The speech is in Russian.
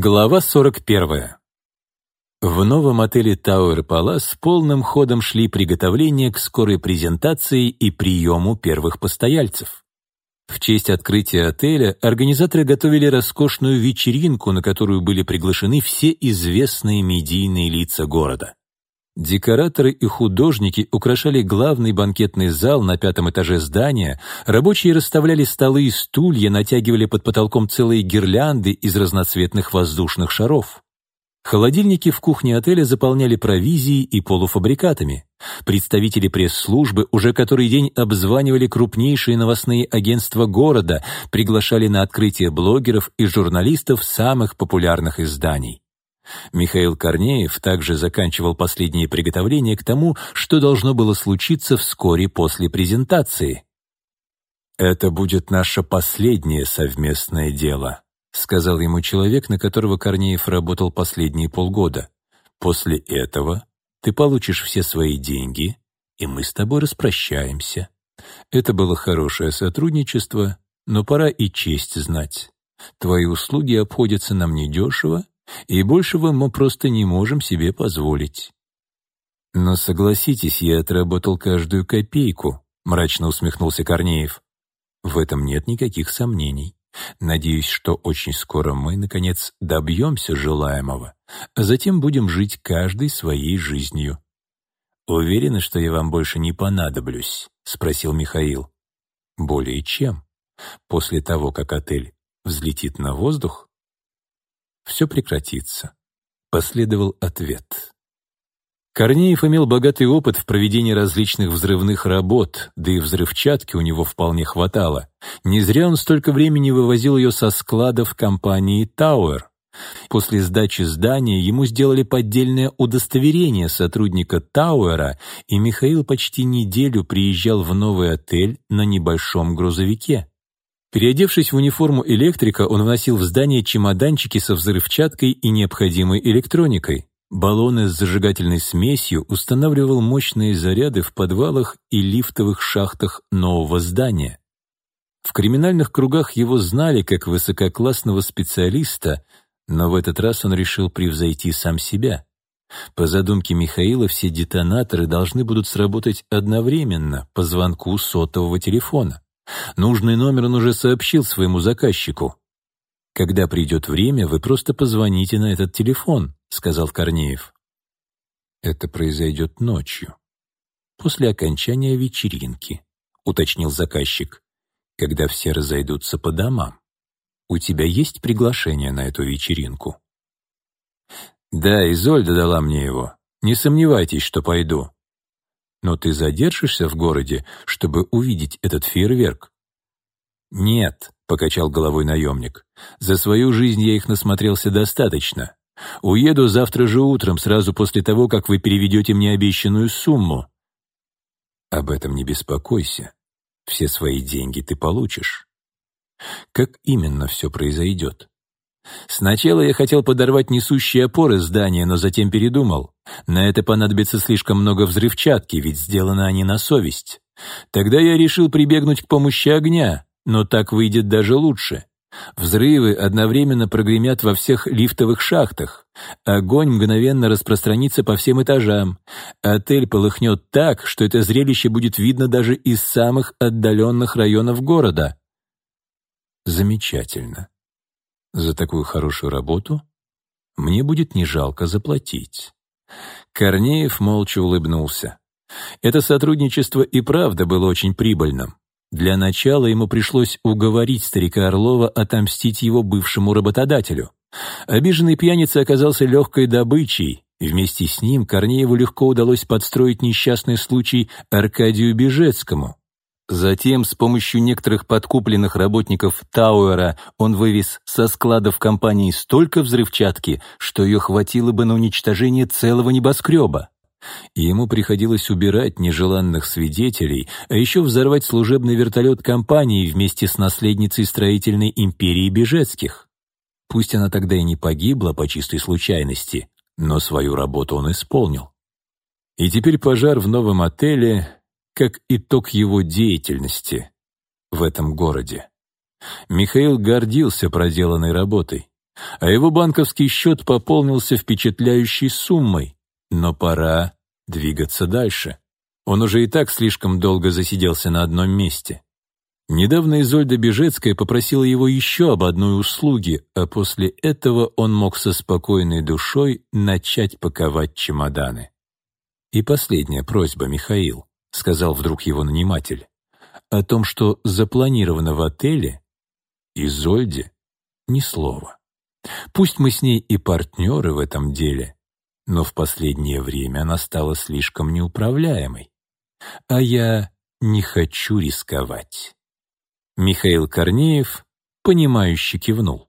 Глава 41. В новом отеле Тауэр Палас полным ходом шли приготовления к скорой презентации и приему первых постояльцев. В честь открытия отеля организаторы готовили роскошную вечеринку, на которую были приглашены все известные медийные лица города. Декораторы и художники украшали главный банкетный зал на пятом этаже здания, рабочие расставляли столы и стулья, натягивали под потолком целые гирлянды из разноцветных воздушных шаров. Холодильники в кухне отеля заполняли провизией и полуфабрикатами. Представители пресс-службы уже который день обзванивали крупнейшие новостные агентства города, приглашали на открытие блогеров и журналистов самых популярных изданий. Михаил Корнеев также заканчивал последние приготовления к тому, что должно было случиться вскоре после презентации. «Это будет наше последнее совместное дело», сказал ему человек, на которого Корнеев работал последние полгода. «После этого ты получишь все свои деньги, и мы с тобой распрощаемся». Это было хорошее сотрудничество, но пора и честь знать. Твои услуги обходятся нам недешево, и большего мы просто не можем себе позволить. Но согласитесь, я отработал каждую копейку, мрачно усмехнулся Корнеев. В этом нет никаких сомнений. Надеюсь, что очень скоро мы, наконец, добьемся желаемого, а затем будем жить каждой своей жизнью. «Уверены, что я вам больше не понадоблюсь?» — спросил Михаил. «Более чем. После того, как отель взлетит на воздух, все прекратится. Последовал ответ. Корнеев имел богатый опыт в проведении различных взрывных работ, да и взрывчатки у него вполне хватало. Не зря он столько времени вывозил ее со складов компании «Тауэр». После сдачи здания ему сделали поддельное удостоверение сотрудника Тауэра, и Михаил почти неделю приезжал в новый отель на небольшом грузовике. Переодевшись в униформу электрика, он вносил в здание чемоданчики со взрывчаткой и необходимой электроникой. Баллоны с зажигательной смесью устанавливал мощные заряды в подвалах и лифтовых шахтах нового здания. В криминальных кругах его знали как высококлассного специалиста, но в этот раз он решил превзойти сам себя. По задумке Михаила все детонаторы должны будут сработать одновременно по звонку сотового телефона. Нужный номер он уже сообщил своему заказчику. «Когда придет время, вы просто позвоните на этот телефон», — сказал Корнеев. «Это произойдет ночью, после окончания вечеринки», — уточнил заказчик, «когда все разойдутся по домам. У тебя есть приглашение на эту вечеринку?» «Да, Изольда дала мне его. Не сомневайтесь, что пойду. Но ты задержишься в городе, чтобы увидеть этот фейерверк?» «Нет», — покачал головой наемник, — «за свою жизнь я их насмотрелся достаточно. Уеду завтра же утром, сразу после того, как вы переведете мне обещанную сумму». «Об этом не беспокойся. Все свои деньги ты получишь». «Как именно все произойдет?» Сначала я хотел подорвать несущие опоры здания, но затем передумал. На это понадобится слишком много взрывчатки, ведь сделаны они на совесть. Тогда я решил прибегнуть к помощи огня, но так выйдет даже лучше. Взрывы одновременно прогремят во всех лифтовых шахтах. Огонь мгновенно распространится по всем этажам. Отель полыхнет так, что это зрелище будет видно даже из самых отдаленных районов города. Замечательно. За такую хорошую работу мне будет не жалко заплатить». Корнеев молча улыбнулся. Это сотрудничество и правда было очень прибыльным. Для начала ему пришлось уговорить старика Орлова отомстить его бывшему работодателю. Обиженный пьяница оказался легкой добычей, вместе с ним Корнееву легко удалось подстроить несчастный случай Аркадию Бежецкому. Затем с помощью некоторых подкупленных работников Тауэра он вывез со складов компании столько взрывчатки, что ее хватило бы на уничтожение целого небоскреба. Ему приходилось убирать нежеланных свидетелей, а еще взорвать служебный вертолет компании вместе с наследницей строительной империи Бежецких. Пусть она тогда и не погибла по чистой случайности, но свою работу он исполнил. И теперь пожар в новом отеле как итог его деятельности в этом городе. Михаил гордился проделанной работой. а его банковский счет пополнился впечатляющей суммой. Но пора двигаться дальше. Он уже и так слишком долго засиделся на одном месте. Недавно Изольда Бежецкая попросила его еще об одной услуге, а после этого он мог со спокойной душой начать паковать чемоданы. «И последняя просьба, Михаил», — сказал вдруг его наниматель, «о том, что запланировано в отеле, Изольде ни слова. Пусть мы с ней и партнеры в этом деле, но в последнее время она стала слишком неуправляемой. А я не хочу рисковать. Михаил Корнеев, понимающе кивнул.